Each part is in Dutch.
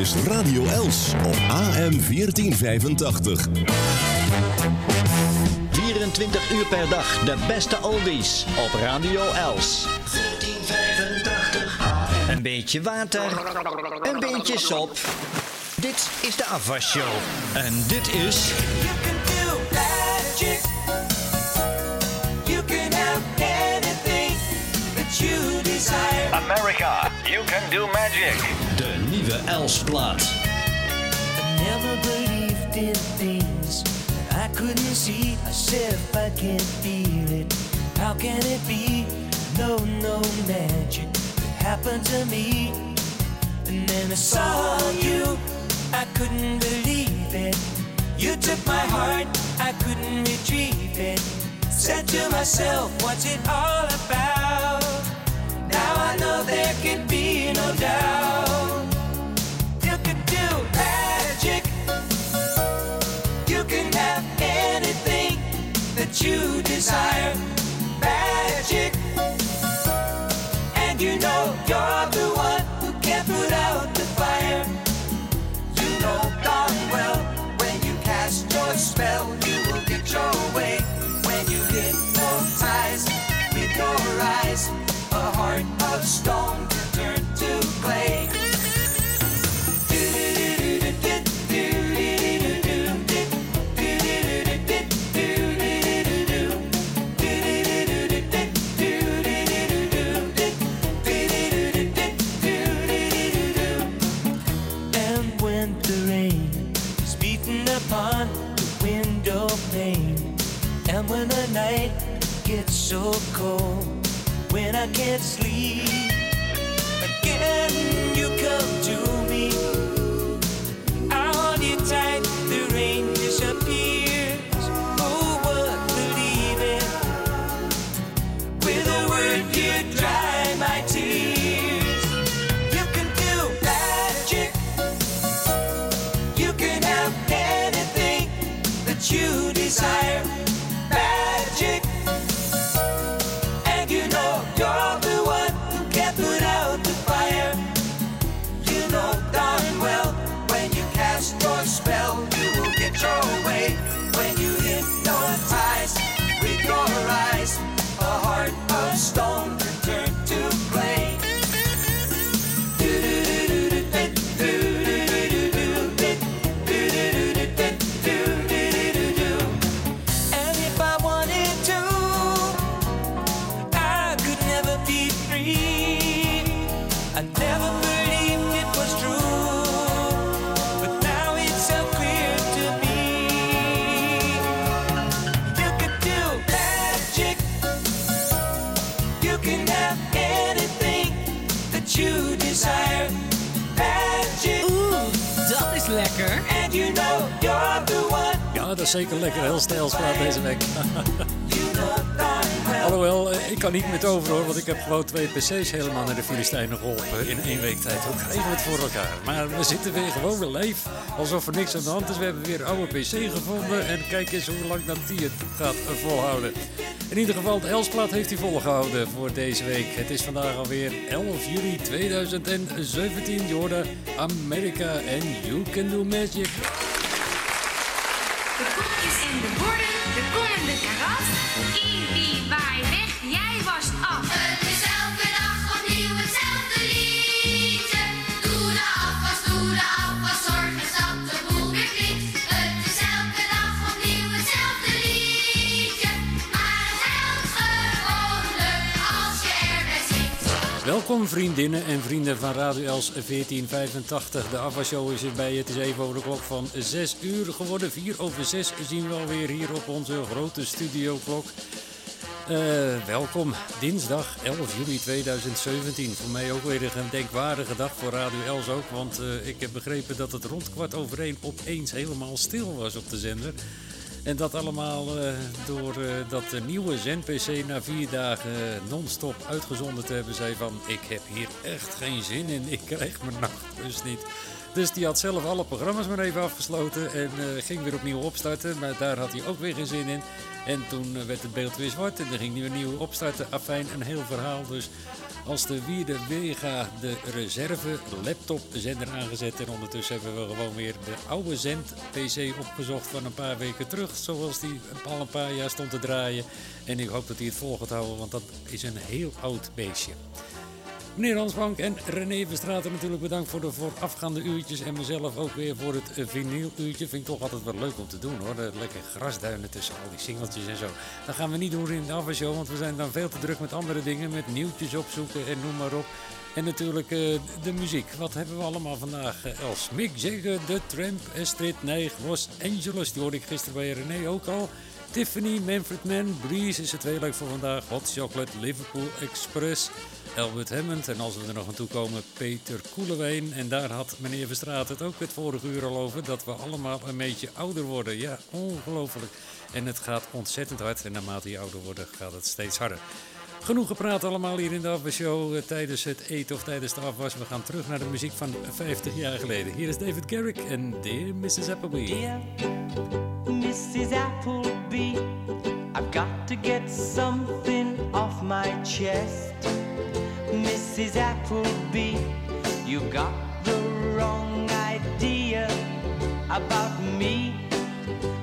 is Radio Els op AM 1485. 24 uur per dag de beste oldies op Radio Els. 1485 Een beetje water, een beetje sop. Dit is de afwasshow. En dit is... You can do magic. You can have anything that you desire. America, you can do magic. De nieuwe Els-plaat. I never believed in things I couldn't see. I said if I can't feel it, how can it be? No, no magic could happen to me. And then I saw you, I couldn't believe it. You took my heart, I couldn't retrieve it. Said to myself, what's it all about? Now I know there can be no doubt. You can do magic. You can have anything that you desire. Magic. And you know you're the one who can put out the fire. You know darn well when you cast your spell, you will get your way. When you hypnotize with your eyes, a heart of stone cold, when I can't sleep, dat is zeker lekker. Heel stijlsplaat deze week. Alhoewel, eh, ik kan niet meer over hoor, want ik heb gewoon twee PC's helemaal naar de Filistijnen geholpen in één week tijd. Hoe krijgen we het voor elkaar? Maar we zitten weer gewoon weer live, alsof er niks aan de hand is. We hebben weer een oude PC gevonden en kijk eens hoe lang dat die het gaat volhouden. In ieder geval, de Elsplaat heeft hij volgehouden voor deze week. Het is vandaag alweer 11 juli 2017. Je hoorde America and You Can Do Magic. De koekjes en de borden, de kom en de karat. Ibi, waai weg, jij wast af. Welkom vriendinnen en vrienden van Radio Els 1485. De afwasshow is erbij. Het is even over de klok van 6 uur geworden. 4 over 6 zien we alweer hier op onze grote studioklok. Eh, welkom, dinsdag 11 juli 2017. Voor mij ook weer een gedenkwaardige dag voor Radio Els ook. Want eh, ik heb begrepen dat het rond kwart over één opeens helemaal stil was op de zender. En dat allemaal eh, door eh, dat de nieuwe Zen-PC na vier dagen eh, non-stop uitgezonden te hebben zei van... ik heb hier echt geen zin in, ik krijg mijn nachtrust niet. Dus die had zelf alle programma's maar even afgesloten en eh, ging weer opnieuw opstarten. Maar daar had hij ook weer geen zin in. En toen eh, werd het beeld weer zwart en dan ging hij weer nieuw opstarten. Afijn, een heel verhaal. Dus als de Wierde Wega de reserve laptopzender aangezet. En ondertussen hebben we gewoon weer de oude zend-PC opgezocht van een paar weken terug. Zoals die al een paar jaar stond te draaien. En ik hoop dat hij het vol gaat houden, want dat is een heel oud beestje. Meneer Hansbank en René Verstraten natuurlijk bedankt voor de voorafgaande uurtjes. En mezelf ook weer voor het vinyluurtje. Vind ik toch altijd wel leuk om te doen hoor. De lekker grasduinen tussen al die singeltjes en zo. Dat gaan we niet doen in de afwasshow, want we zijn dan veel te druk met andere dingen. Met nieuwtjes opzoeken en noem maar op. En natuurlijk uh, de muziek. Wat hebben we allemaal vandaag? Uh, Els Mick Jagger, The Tramp, Astrid Neig, Los Angeles. Die hoorde ik gisteren bij René ook al. Tiffany, Manfred Mann, Breeze is het heel leuk voor vandaag. Hot Chocolate, Liverpool Express. Albert Hammond. En als we er nog aan toe komen, Peter Koelewijn. En daar had meneer Verstraat het ook het vorige uur al over. Dat we allemaal een beetje ouder worden. Ja, ongelooflijk. En het gaat ontzettend hard. En naarmate je ouder wordt, gaat het steeds harder. Genoeg gepraat allemaal hier in de afwasshow uh, tijdens het eten of tijdens de afwas. We gaan terug naar de muziek van 50 jaar geleden. Hier is David Garrick en Dear Mrs. Appleby. Dear Mrs. Appleby, I've got to get something off my chest. Mrs. Appleby, you got the wrong idea about me.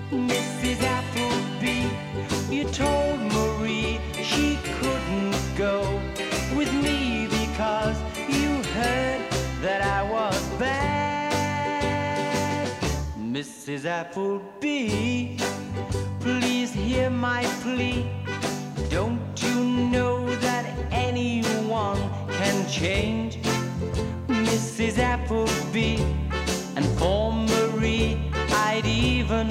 Mrs. Appleby, you told Marie she couldn't go with me because you heard that I was bad. Mrs. Appleby, please hear my plea. Don't know that anyone can change? Mrs. Appleby, and for Marie, I'd even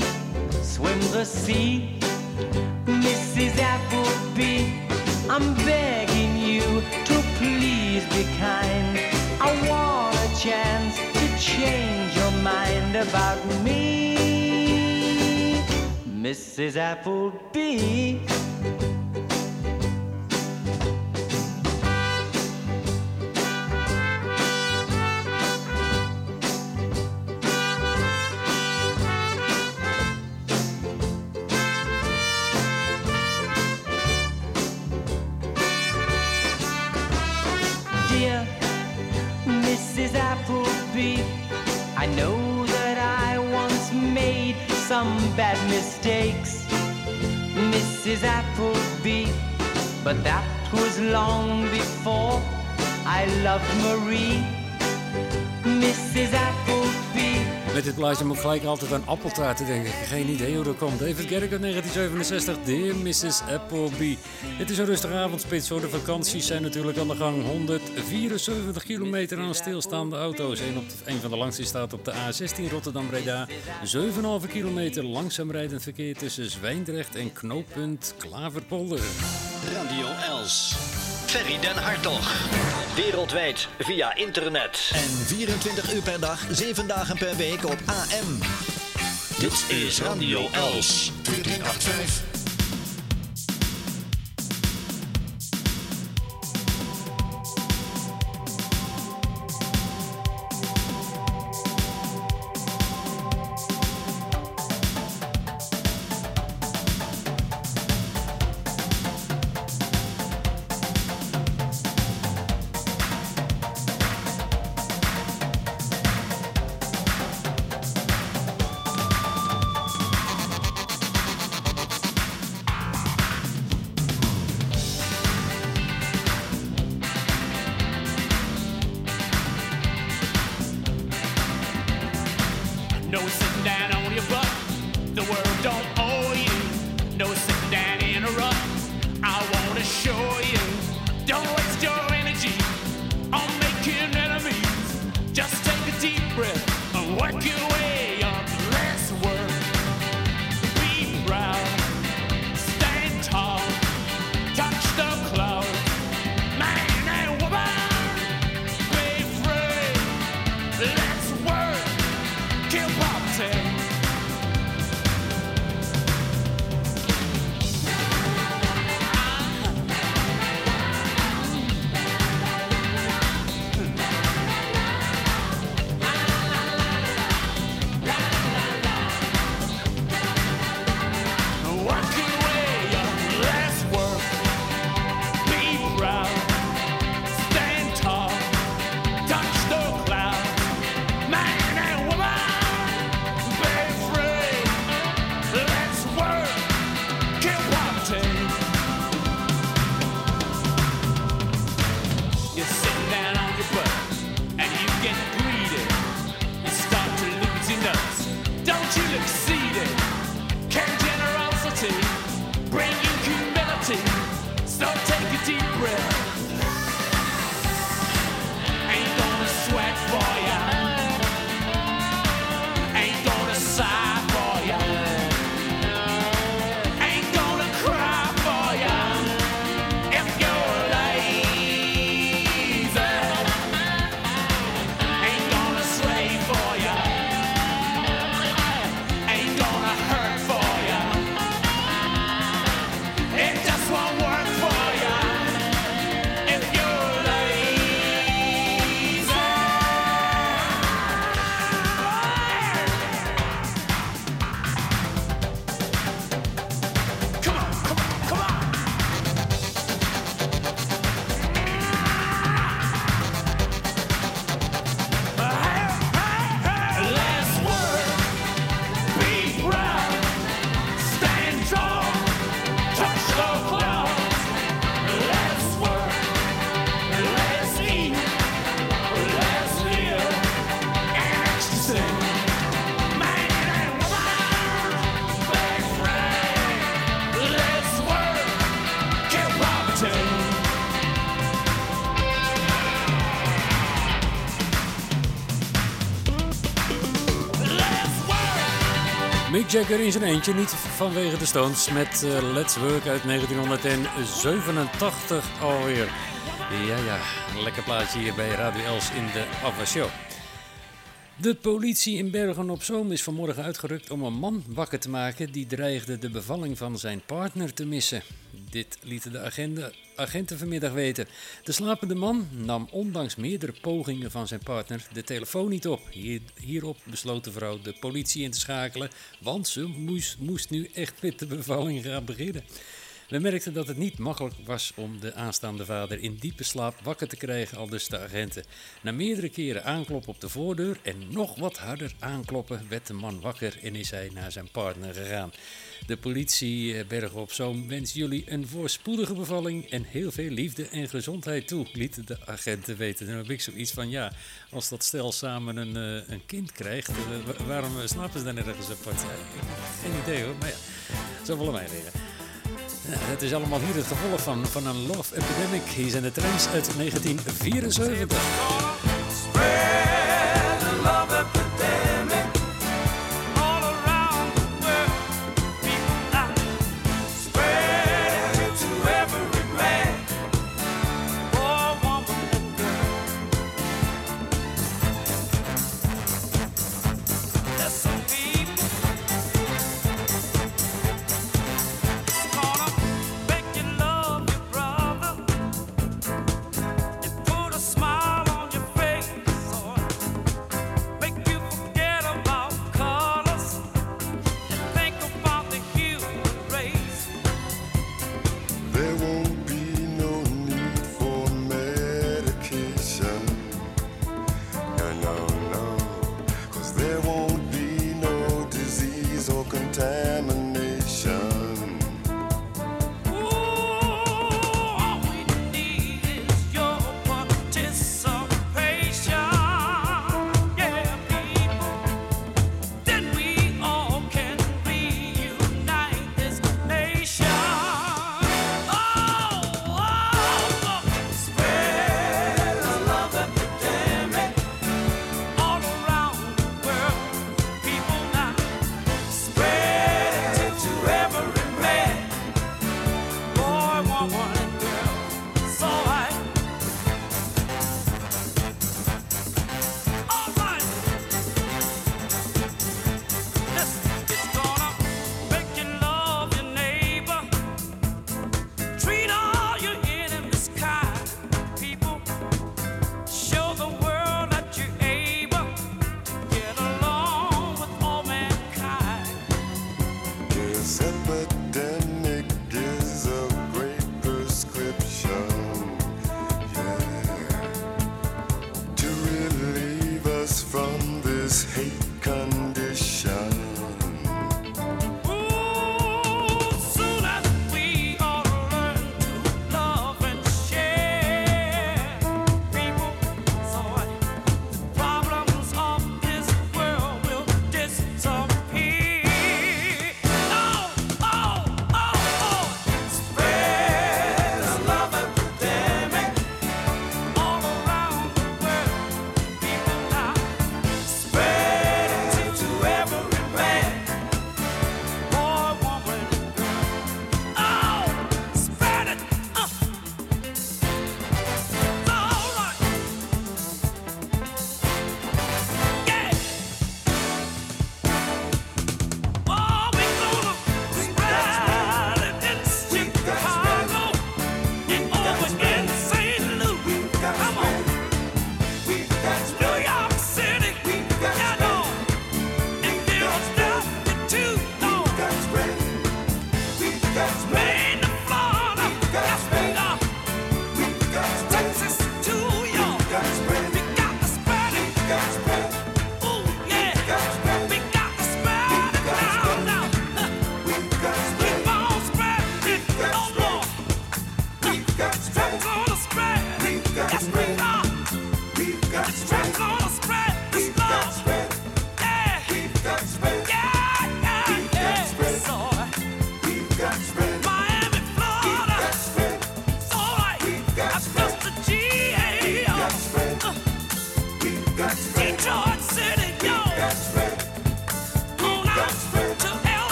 swim the sea. Mrs. Appleby, I'm begging you to please be kind. I want a chance to change your mind about me. Mrs. Appleby. Bad mistakes, Mrs. Appleby. But that was long before I loved Marie, Mrs. Appleby. Met dit plaatje moet ik gelijk altijd aan appeltaarten denken. Geen idee hoe dat komt. David Garrick uit 1967, Dear Mrs. Appleby. Het is een rustige avondspits hoor. De vakanties zijn natuurlijk aan de gang. 174 kilometer aan stilstaande auto's. Een, op de, van de langste staat op de A16 Rotterdam-Breda. 7,5 kilometer langzaam rijdend verkeer tussen Zwijndrecht en knooppunt Klaverpolder. Radio Els. Ferry den Hartog. Wereldwijd via internet. En 24 uur per dag, 7 dagen per week op AM. Dit is Radio Els. 1485. Jagger in zijn eentje, niet vanwege de Stones, met uh, Let's Work uit 1987 alweer. Ja, ja, lekker plaatje hier bij Radio Els in de Show. De politie in Bergen op Zoom is vanmorgen uitgerukt om een man wakker te maken die dreigde de bevalling van zijn partner te missen. Dit lieten de agenda, agenten vanmiddag weten. De slapende man nam ondanks meerdere pogingen van zijn partner de telefoon niet op. Hier, hierop besloot de vrouw de politie in te schakelen, want ze moest, moest nu echt met de bevalling gaan beginnen. We merkten dat het niet makkelijk was om de aanstaande vader in diepe slaap wakker te krijgen, al dus de agenten. Na meerdere keren aankloppen op de voordeur en nog wat harder aankloppen, werd de man wakker en is hij naar zijn partner gegaan. De politie eh, Bergen op Zoom wens jullie een voorspoedige bevalling en heel veel liefde en gezondheid toe, lieten de agenten weten. Dan heb ik zoiets van, ja, als dat stel samen een, eh, een kind krijgt, eh, waarom snappen ze dan ergens apart? Geen idee hoor, maar ja, zo willen mij. Het is allemaal hier het gevolg van, van een love epidemic. Hier zijn de trends uit 1974.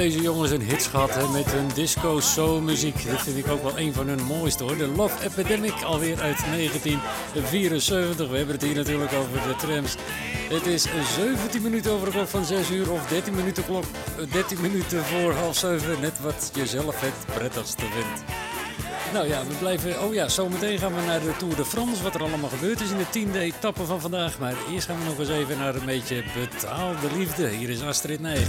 Deze jongens een hits gehad hè, met hun disco soul muziek. Dat vind ik ook wel een van hun mooiste hoor. De Love Epidemic alweer uit 1974. We hebben het hier natuurlijk over de trams. Het is 17 minuten over de klok van 6 uur of 13 minuten, klok, 13 minuten voor half 7. Net wat je zelf het prettigste vindt. Nou ja, we blijven. Oh ja, zometeen gaan we naar de Tour de France. Wat er allemaal gebeurd is in de tiende etappe van vandaag. Maar eerst gaan we nog eens even naar een beetje betaalde liefde. Hier is Astrid Nijg.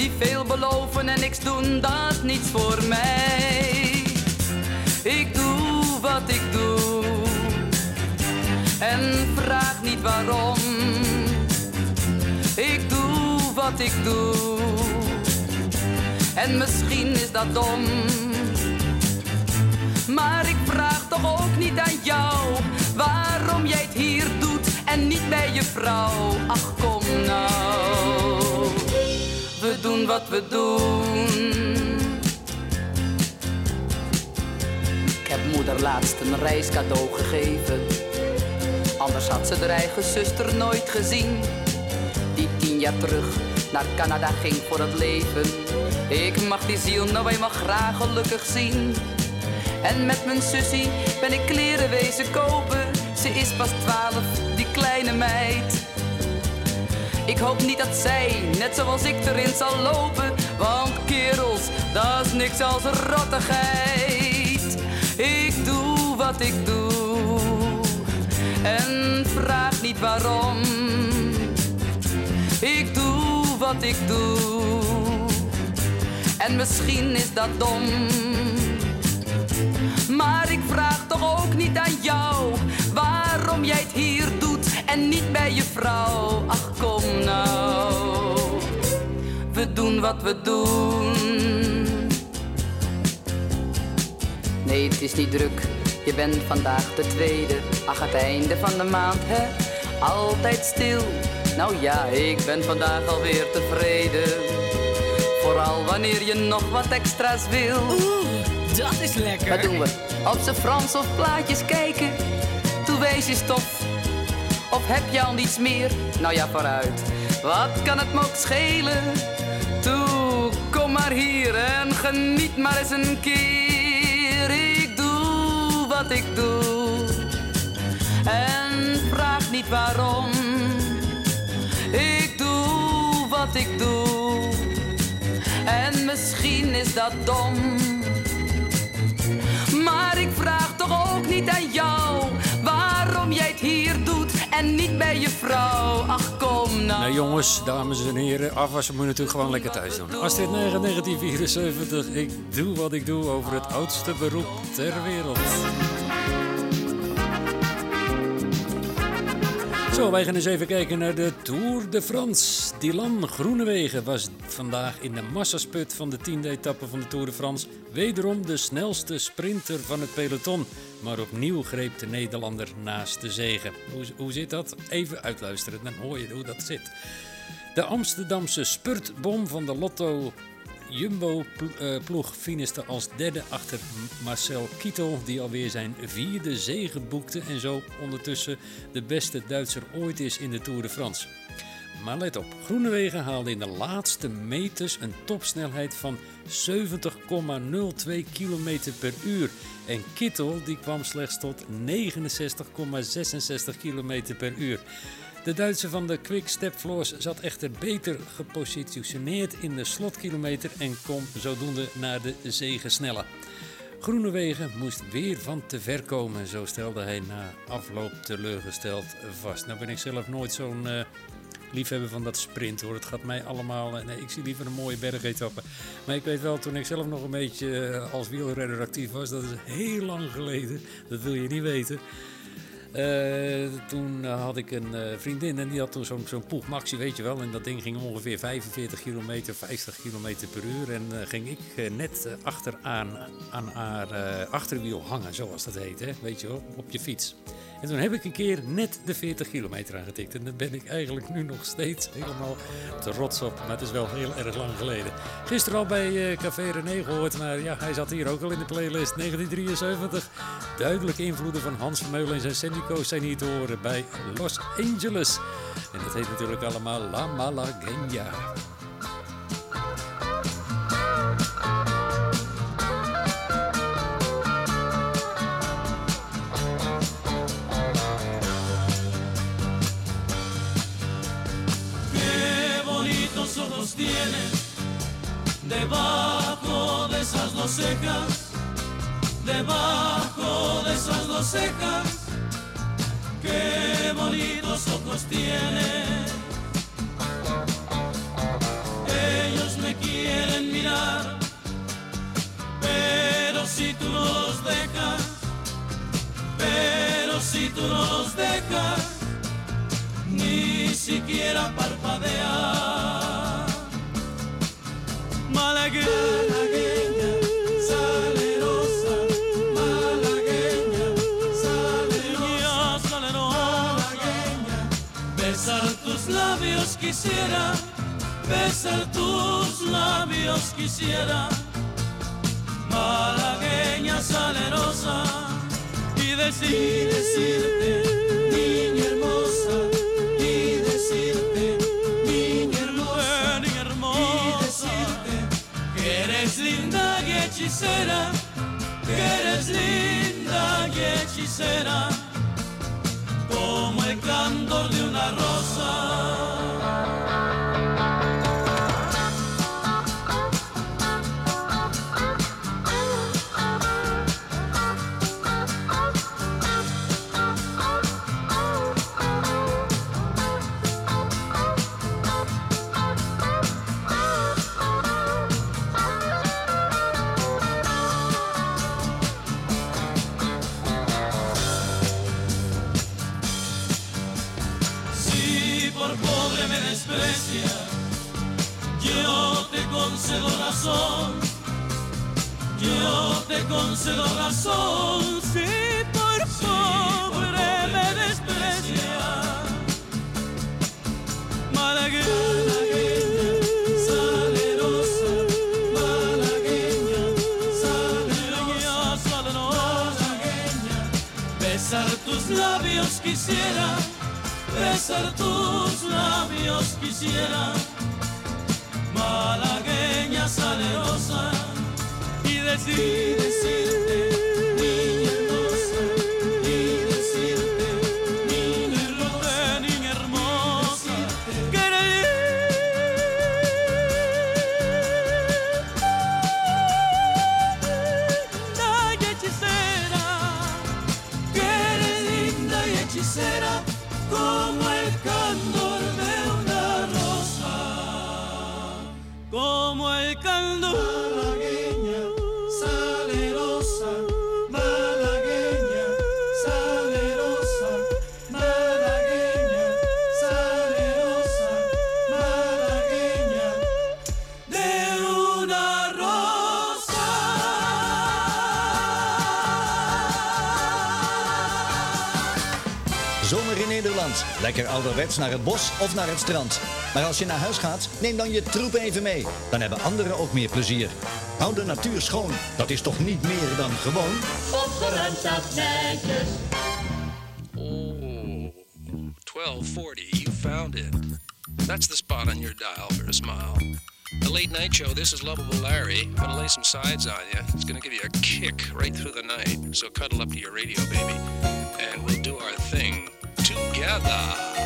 Die veel beloven en niks doen, dat is niets voor mij. Ik doe wat ik doe en vraag niet waarom. Ik doe wat ik doe en misschien is dat dom. Maar ik vraag toch ook niet aan jou waarom jij het hier doet en niet bij je vrouw. Ach kom nou, doen wat we doen. Ik heb moeder laatst een reiscadeau gegeven. Anders had ze haar eigen zuster nooit gezien. Die tien jaar terug naar Canada ging voor het leven. Ik mag die ziel nou eenmaal graag gelukkig zien. En met mijn sussie ben ik kleren wezen kopen. Ze is pas twaalf, die kleine meid. Ik hoop niet dat zij, net zoals ik, erin zal lopen. Want kerels, dat is niks als rottigheid. Ik doe wat ik doe en vraag niet waarom. Ik doe wat ik doe en misschien is dat dom. Maar ik vraag toch ook niet aan jou waarom jij het hier doet en niet bij je vrouw. Ach kom nou, we doen wat we doen. Nee, het is niet druk, je bent vandaag de tweede. Ach, het einde van de maand, hè? Altijd stil. Nou ja, ik ben vandaag alweer tevreden. Vooral wanneer je nog wat extra's wil. Oeh, dat is lekker. Wat doen we? Op z'n Frans of plaatjes kijken? Toe wees je stof. Of heb je al niets meer? Nou ja, vooruit. Wat kan het me ook schelen? Toe, kom maar hier en geniet maar eens een keer. Ik doe wat ik doe. En vraag niet waarom. Ik doe wat ik doe. En misschien is dat dom. Maar ik vraag toch ook niet aan jou waarom jij het hier doet en niet bij je vrouw. Ach kom nou. Nou jongens, dames en heren, afwassen moet je natuurlijk gewoon lekker thuis doen. Astrid Nijgen, 1974, ik doe wat ik doe over het oudste beroep ter wereld. Wij gaan eens even kijken naar de Tour de France. Dylan Groenewegen was vandaag in de massasput van de tiende etappe van de Tour de France. Wederom de snelste sprinter van het peloton. Maar opnieuw greep de Nederlander naast de zegen. Hoe, hoe zit dat? Even uitluisteren, dan hoor je hoe dat zit. De Amsterdamse spurtbom van de Lotto Jumbo-ploeg finiste als derde achter Marcel Kittel, die alweer zijn vierde zege boekte en zo ondertussen de beste Duitser ooit is in de Tour de France. Maar let op, Groenewegen haalde in de laatste meters een topsnelheid van 70,02 km per uur. En Kittel die kwam slechts tot 69,66 km per uur. De Duitse van de Quick Step Floors zat echter beter gepositioneerd in de slotkilometer en kon zodoende naar de zege snellen. Groenewegen moest weer van te ver komen, zo stelde hij na afloop teleurgesteld vast. Nou ben ik zelf nooit zo'n eh, liefhebber van dat sprint hoor. Het gaat mij allemaal. eh, nee, ik zie liever een mooie bergetappe. Maar ik weet wel, toen ik zelf nog een beetje eh, als wielrenner actief was, dat is heel lang geleden. Dat wil je niet weten. Eh, toen eh, had ik een eh, vriendin en die had toen zo'n zo'n Poeg Maxi, weet je wel. En dat ding ging ongeveer 45 kilometer, 50 kilometer per uur. En ging ik net achteraan aan haar achterwiel hangen, zoals dat heet, hè? weet je op je fiets. En toen heb ik een keer net de 40 kilometer aangetikt. En daar ben ik eigenlijk nu nog steeds helemaal trots op. Maar het is wel heel erg lang geleden. Gisteren al bij eh, Café René gehoord. Maar ja, hij zat hier ook al in de playlist. 1973. Duidelijke invloeden van Hans Vermeulen en zijn Syndico zijn hier te horen bij Los Angeles. En dat heet natuurlijk allemaal La Malagueña. Debajo de esas dos cejas, debajo de esas dos cejas. Qué bonitos ojos tienes. Ellos me quieren mirar, pero si tú los dejas, pero si tú los dejas ni siquiera parpadear. Malagueña, salerosa, malagueña, salerosa, malagueña. Besar tus labios quisiera, besar tus labios quisiera. Malagueña salerosa y decir, decirte, el caldo. Lekker ouderwets naar het bos of naar het strand. Maar als je naar huis gaat, neem dan je troep even mee. Dan hebben anderen ook meer plezier. Hou de natuur schoon. Dat is toch niet meer dan gewoon? Opgeruimd staat netjes. Oh, 1240, you found it. That's the spot on your dial for a smile. The late night show, this is Lovable Larry. I'm gonna lay some sides on you. It's gonna give you a kick right through the night. So cuddle up to your radio, baby. And we'll do our thing together.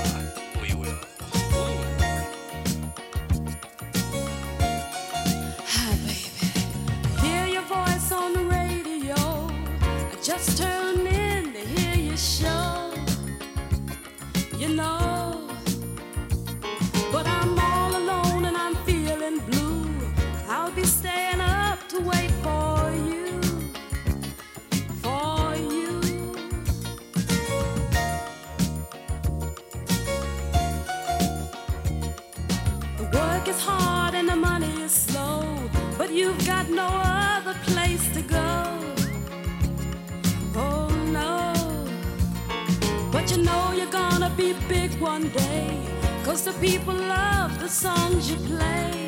Is hard and the money is slow, but you've got no other place to go. Oh no. But you know you're gonna be big one day, cause the people love the songs you play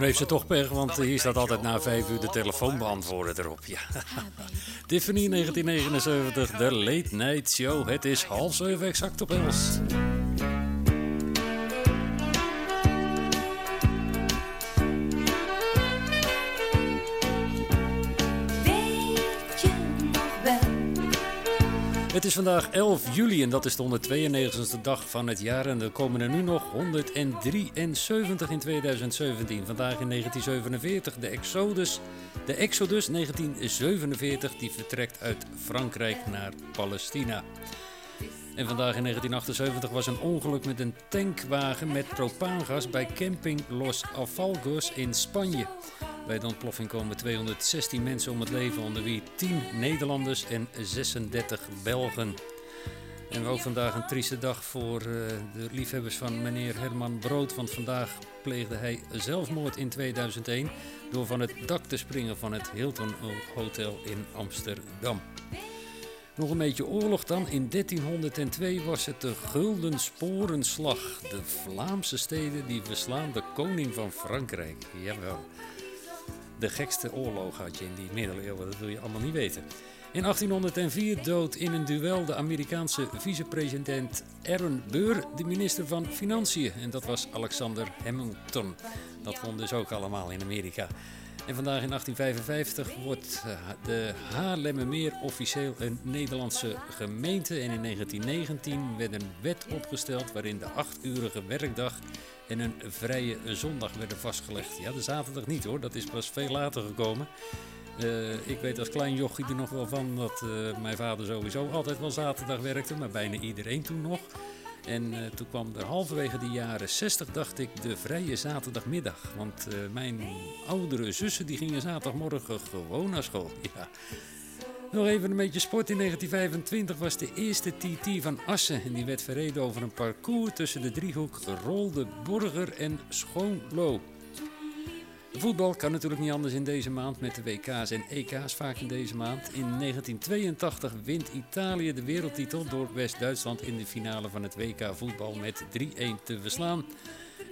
En heeft ze toch pech, want hier staat altijd na vijf uur de telefoonbeantwoorder erop. Ja. Tiffany 1979, de Late Night Show. Het is half zeven exact op Els. Is vandaag 11 juli en dat is de 192e dag van het jaar. En er komen er nu nog 173 in 2017. Vandaag in 1947 de Exodus. De Exodus 1947 die vertrekt uit Frankrijk naar Palestina. En vandaag in 1978 was een ongeluk met een tankwagen met propaangas bij camping Los Alfalgos in Spanje. Bij de ontploffing komen 216 mensen om het leven, onder wie 10 Nederlanders en 36 Belgen. En ook vandaag een trieste dag voor eh, de liefhebbers van meneer Herman Brood. Want vandaag pleegde hij zelfmoord in 2001 door van het dak te springen van het Hilton Hotel in Amsterdam. Nog een beetje oorlog dan. In 1302 was het de Gulden Sporenslag. De Vlaamse steden die verslaan de koning van Frankrijk. Jawel. De gekste oorlog had je in die middeleeuwen, dat wil je allemaal niet weten. In 1804 dood in een duel de Amerikaanse vicepresident Aaron Burr de minister van Financiën. En dat was Alexander Hamilton. Dat kon dus ook allemaal in Amerika. En vandaag in 1855 wordt eh, de Haarlemmermeer officieel een Nederlandse gemeente. En in 1919 werd een wet opgesteld waarin de achturige werkdag en een vrije zondag werden vastgelegd. Ja, de zaterdag niet hoor, dat is pas veel later gekomen. Eh, ik weet als klein jochie er nog wel van dat eh, mijn vader sowieso altijd wel zaterdag werkte, maar bijna iedereen toen nog. En eh, toen kwam er halverwege de jaren 60, dacht ik, de vrije zaterdagmiddag. Want eh, mijn oudere zussen die gingen zaterdagmorgen gewoon naar school. Ja. Nog even een beetje sport. In 1925 was de eerste TT van Assen. En die werd verreden over een parcours tussen de driehoek Rolde, Borger en Schoonlo. Voetbal kan natuurlijk niet anders in deze maand met de WK's en EK's vaak in deze maand. In 1982 wint Italië de wereldtitel door West-Duitsland in de finale van het WK voetbal met 3-1 te verslaan.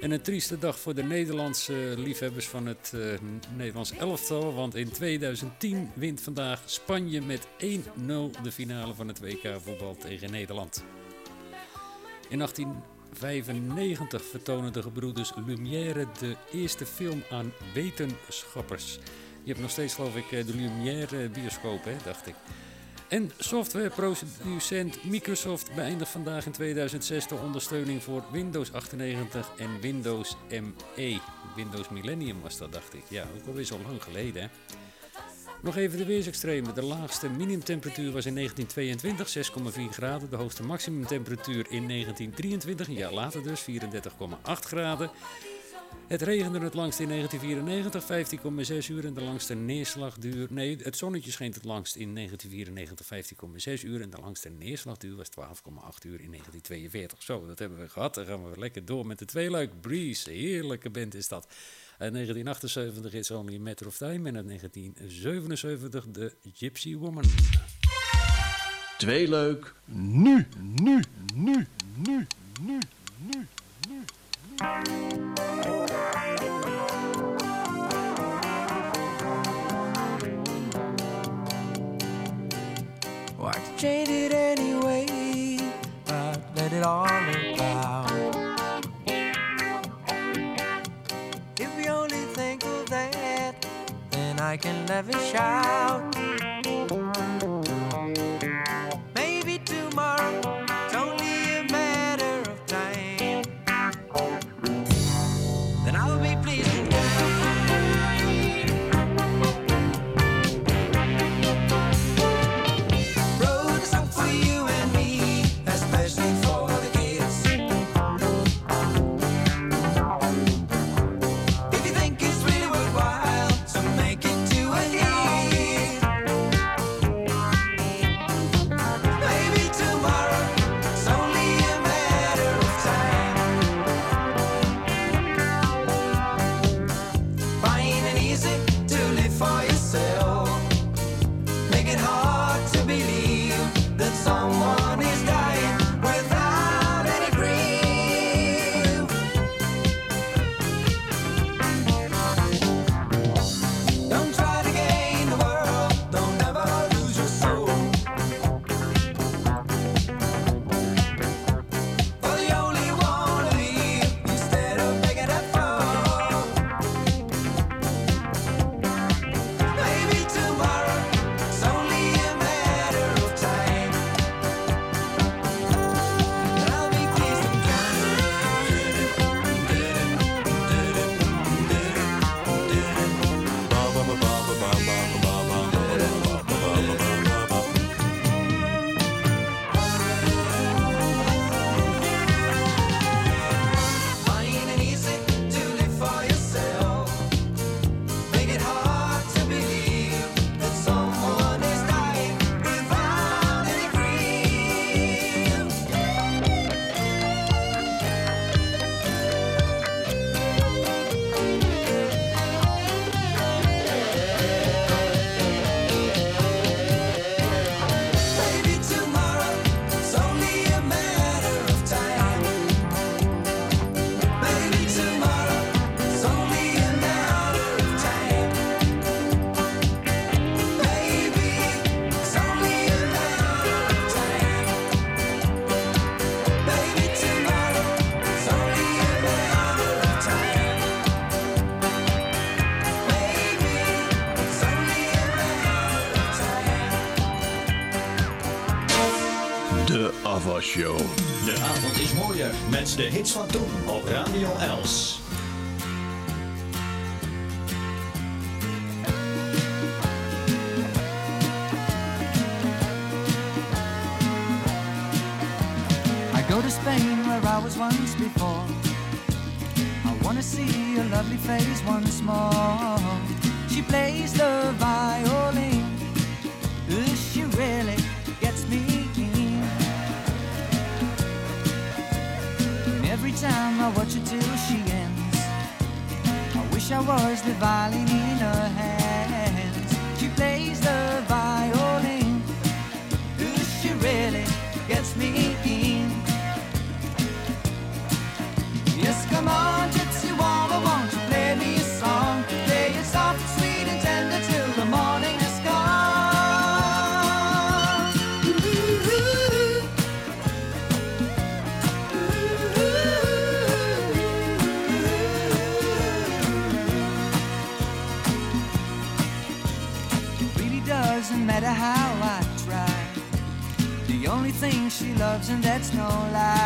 En een trieste dag voor de Nederlandse liefhebbers van het uh, Nederlands elftal. Want in 2010 wint vandaag Spanje met 1-0 de finale van het WK voetbal tegen Nederland. In 1895 vertonen de gebroeders Lumière de eerste film aan wetenschappers. Je hebt nog steeds geloof ik de Lumière bioscoop, hè, dacht ik. En softwareproducent Microsoft beëindigt vandaag in 2006 de ondersteuning voor Windows 98 en Windows ME. Windows Millennium was dat, dacht ik. Ja, ook alweer zo lang geleden, hè. Nog even de weersextremen. De laagste minimumtemperatuur was in 1922 6,4 graden. De hoogste maximumtemperatuur in 1923, een jaar later dus, 34,8 graden. Het regende het langst in 1994, 15,6 uur. En de langste neerslagduur. Nee, het zonnetje scheen het langst in 1994, 15,6 uur. En de langste neerslagduur was 12,8 uur in 1942. Zo, dat hebben we gehad. Dan gaan we lekker door met de tweeluik. Breeze, heerlijke band is dat. In 1978 is Only a Matter of Time. En in 1977 de Gypsy Woman. Tweeluik, nu, nu, nu, nu, nu, nu, nu. Why change it anyway? But let it all can never shout. hits van toen op Radio Els. I go to Spain where I was once before. I wanna see your lovely face once more. She plays the violin. time I watch her till she ends. I wish I was the violin in her hand. and that's no lie.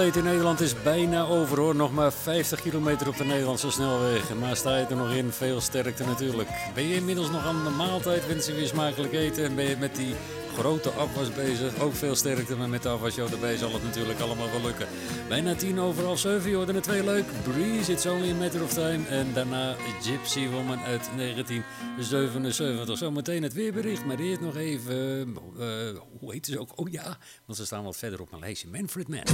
snelheid in Nederland is bijna over hoor. Nog maar 50 kilometer op de Nederlandse snelwegen, Maar sta je er nog in, veel sterkte natuurlijk. Ben je inmiddels nog aan de maaltijd? wens je weer smakelijk eten. En ben je met die grote afwas bezig. Ook veel sterkte, maar met de erbij zal het natuurlijk allemaal wel lukken. Bijna tien overal, half zeven, je er twee leuk. Breeze, It's Only a Matter of Time. En daarna Gypsy Woman uit 1977. Zometeen het weerbericht, maar eerst nog even... Eh, hoe heet ze ook? Oh ja, want ze staan wat verder op mijn lijstje. Manfred Mann.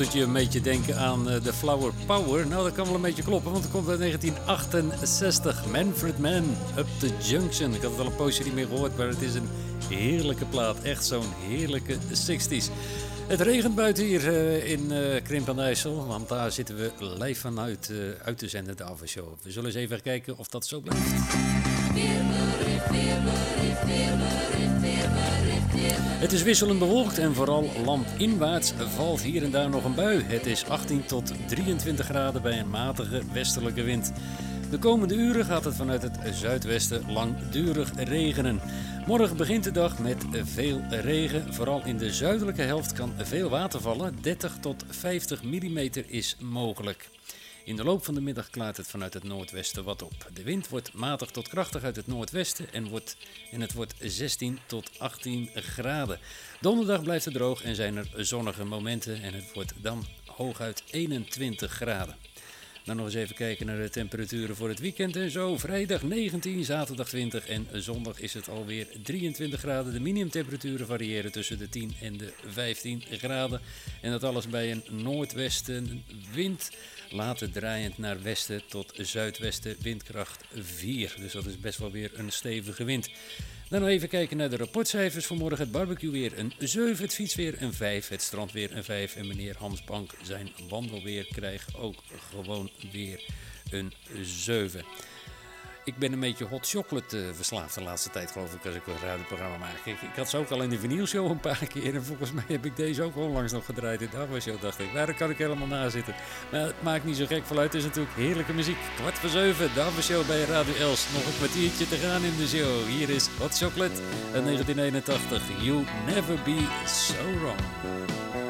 Doet je een beetje denken aan eh, de Flower Power. Nou, dat kan wel een beetje kloppen, want het komt uit 1968. Manfred Mann, Up the Junction. Ik had het al een poosje niet meer gehoord, maar het is een heerlijke plaat. Echt zo'n heerlijke 60s. Het regent buiten hier eh, in eh Krimp IJssel, want daar zitten we live vanuit uit te zenden, de Ava Show. We zullen eens even kijken of dat zo blijft. Het is wisselend bewolkt en vooral landinwaarts valt hier en daar nog een bui. Het is 18 tot 23 graden bij een matige westelijke wind. De komende uren gaat het vanuit het zuidwesten langdurig regenen. Morgen begint de dag met veel regen. Vooral in de zuidelijke helft kan veel water vallen. 30 tot 50 mm is mogelijk. In de loop van de middag klaart het vanuit het noordwesten wat op. De wind wordt matig tot krachtig uit het noordwesten en, wordt, en het wordt 16 tot 18 graden. Donderdag blijft het droog en zijn er zonnige momenten en het wordt dan hooguit 21 graden. Dan nog eens even kijken naar de temperaturen voor het weekend en zo. Vrijdag 19, zaterdag 20 en zondag is het alweer 23 graden. De minimumtemperaturen variëren tussen de 10 en de 15 graden. En dat alles bij een noordwestenwind. Later draaiend naar westen tot zuidwesten windkracht 4. Dus dat is best wel weer een stevige wind. Dan nog even kijken naar de rapportcijfers voor morgen. Het barbecue weer een 7, het fietsweer een 5, het strandweer een 5 en meneer Hans Bank zijn wandelweer krijgt ook gewoon weer een 7. Ik ben een beetje hot chocolate eh, verslaafd de laatste tijd, geloof ik, als ik een radioprogramma maak. Ik, ik had ze ook al in de vinylshow een paar keer. En volgens mij heb ik deze ook onlangs nog gedraaid in de Show. Dacht ik, nou, daar kan ik helemaal na zitten. Maar het maakt niet zo gek vanuit. Het is natuurlijk heerlijke muziek. Kwart voor zeven, de Show bij Radio Els. Nog een kwartiertje te gaan in de show. Hier is Hot Chocolate uit 1981. You never be so wrong.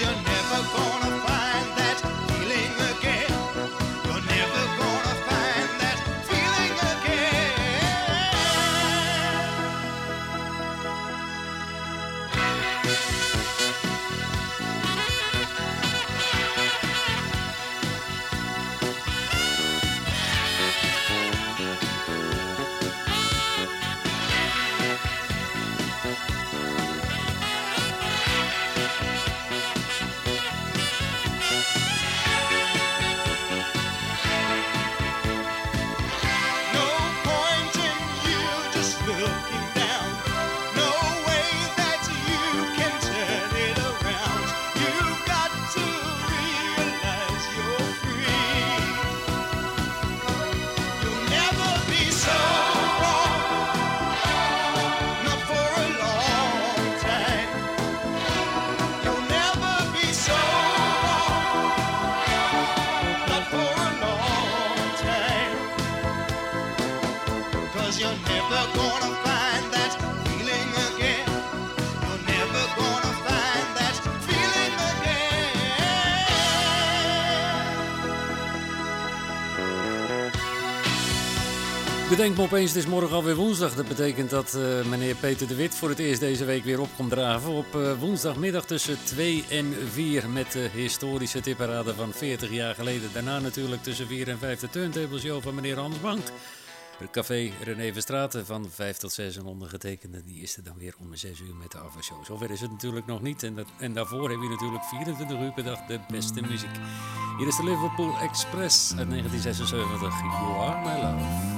canción. Denk me opeens, het is morgen alweer woensdag. Dat betekent dat eh, meneer Peter de Wit voor het eerst deze week weer op komt draven. Op uh, woensdagmiddag tussen 2 en 4 met de historische tipparade van 40 jaar geleden. Daarna natuurlijk tussen 4 en 5 de turntables show van meneer Hans Bank. Het café René Verstraten van 5 tot 6 en ondergetekende. Die is er dan weer om 6 uur met de aftershow. Zover is het natuurlijk nog niet. En, dat, en daarvoor heb je natuurlijk 24 uur per dag de beste muziek. Hier is de Liverpool Express uit 1976. You are my love.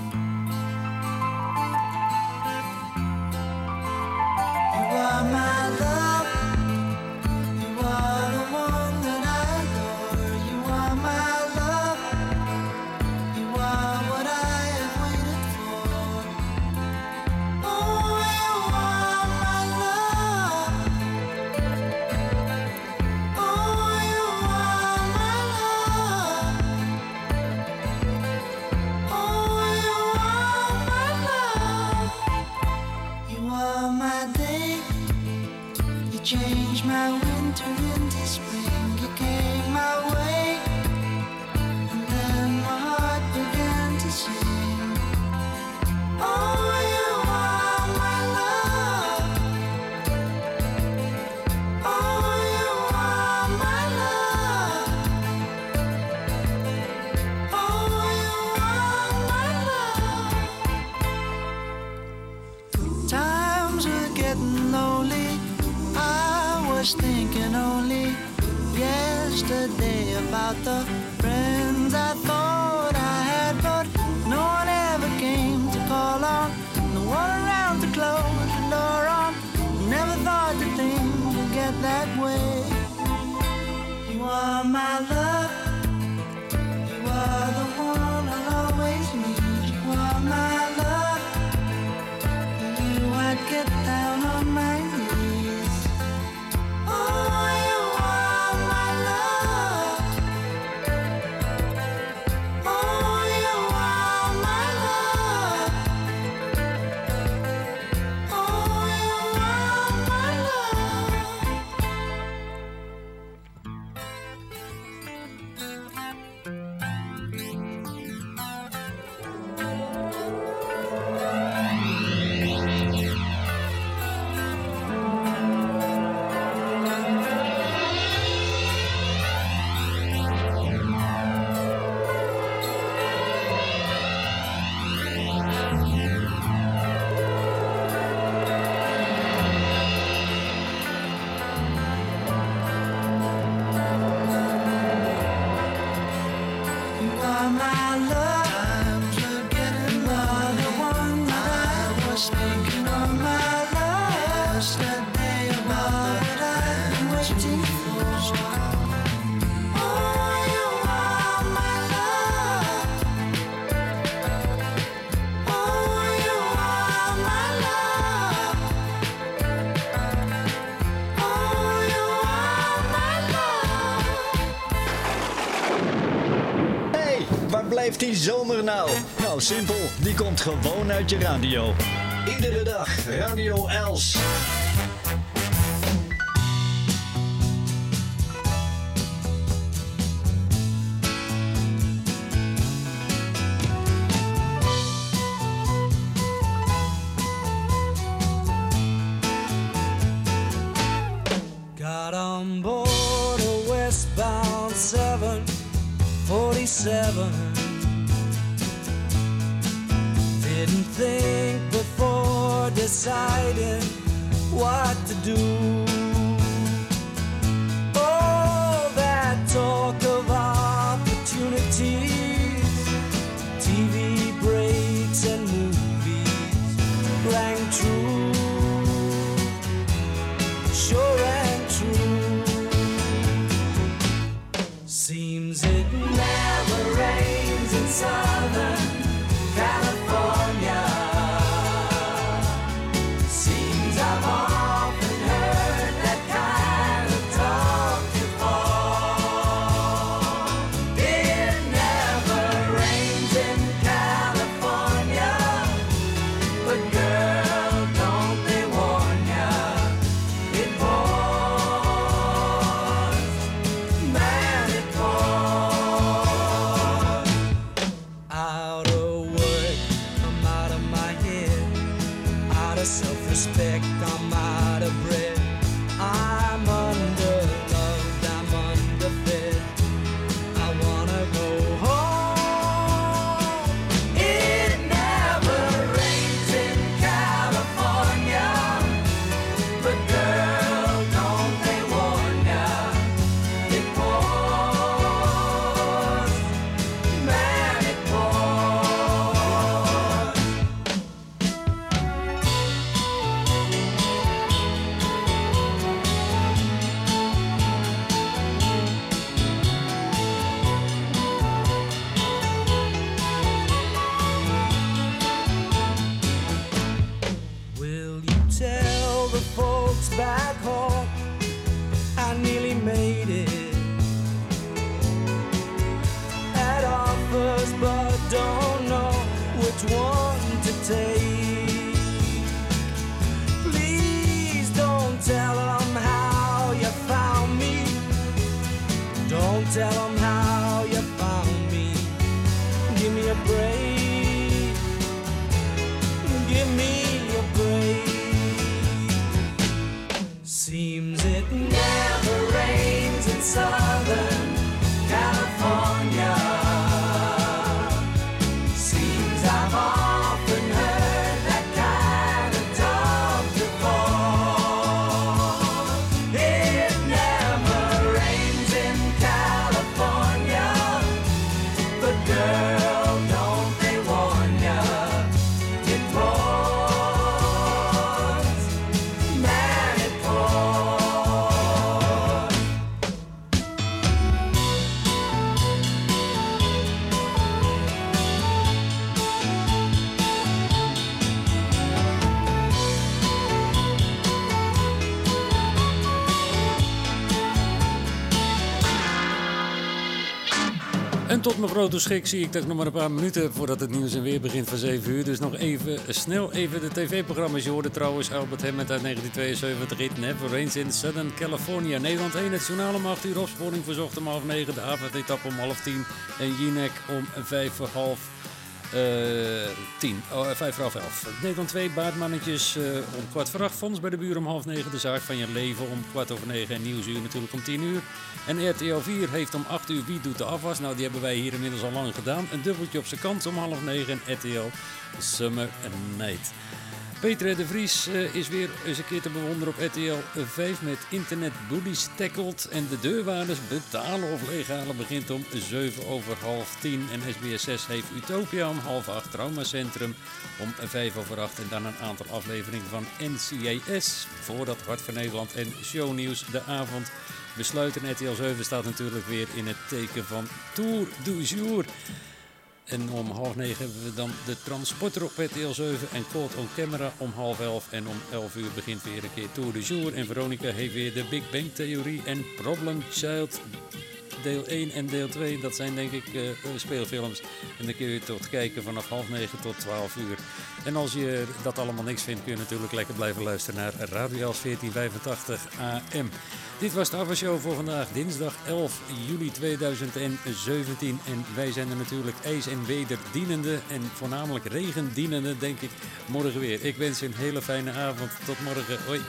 Nou, simpel. Die komt gewoon uit je radio. Iedere dag Radio Els. Didn't think before deciding what to do. The folks back home I nearly made it? Had offers, but don't know which one to take. Please don't tell them how you found me. Don't tell them tot mijn grote schrik zie ik dat ik nog maar een paar minuten voordat het nieuws en weer begint van 7 uur. Dus nog even snel even de tv-programma's. Je hoorde trouwens Albert Hammond uit 1972. It Never Rains in Southern California. Nederland 1, het journaal om 8 uur. Opsporing verzocht om half 9. De avondetappe om half 10. En Jinek om 5 voor half eh 10. Oh, eh, 5 voor half 11. Nederland 2, baardmannetjes eh, om kwart voor 8. Fonds bij de buur om half 9. De zaak van je leven om kwart over 9. En Nieuwsuur natuurlijk om 10 uur. En RTL 4 heeft om 8 uur Wie doet de afwas? Nou, die hebben wij hier inmiddels al lang gedaan. Een dubbeltje op zijn kant om half 9. En RTL Summer Night. Peter de Vries eh, is weer eens een keer te bewonderen op RTL 5 met Internet Bullies Tackled. En de deurwaarders betalen of leeghalen begint om 7 over half 10. En SBS 6 heeft Utopia om half 8, Traumacentrum om 5 over 8. En dan een aantal afleveringen van NCAS. Voordat Hart van Nederland en Shownieuws de avond besluiten. RTL 7 staat natuurlijk weer in het teken van Tour du Jour. En om half negen hebben we dan de transporter op RTL 7 en Caught on Camera om half elf. En om elf uur begint weer een keer Tour de Jour. En Veronica heeft weer de Big Bang Theorie en Problem Child deel 1 en deel 2. Dat zijn denk ik eh, speelfilms. En dan kun je tot kijken vanaf half negen tot 12 uur. En als je dat allemaal niks vindt, kun je natuurlijk lekker blijven luisteren naar Radio Els 1485 AM. Dit was de Avashow voor vandaag, dinsdag 11 juli 2017. En wij zijn er natuurlijk ijs- en wederdienende en voornamelijk regendienende, denk ik, morgen weer. Ik wens je een hele fijne avond. Tot morgen. Hoi.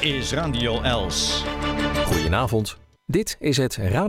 Is Radio Els. Goedenavond. Dit is het Radio